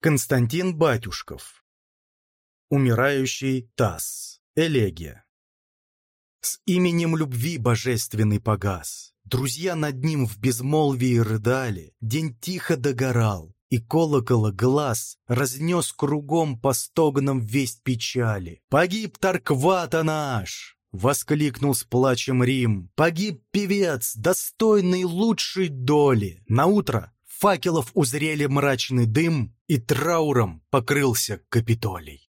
Константин Батюшков. Умирающий Тасс. Элегия. С именем любви божественный погас. Друзья над ним в безмолвии рыдали. День тихо догорал, и колокола глаз Разнес кругом по стогнам весть печали. «Погиб Тарквата наш!» — воскликнул с плачем Рим. «Погиб певец, достойный лучшей доли!» Наутро факелов узрели мрачный дым, и трауром покрылся Капитолий.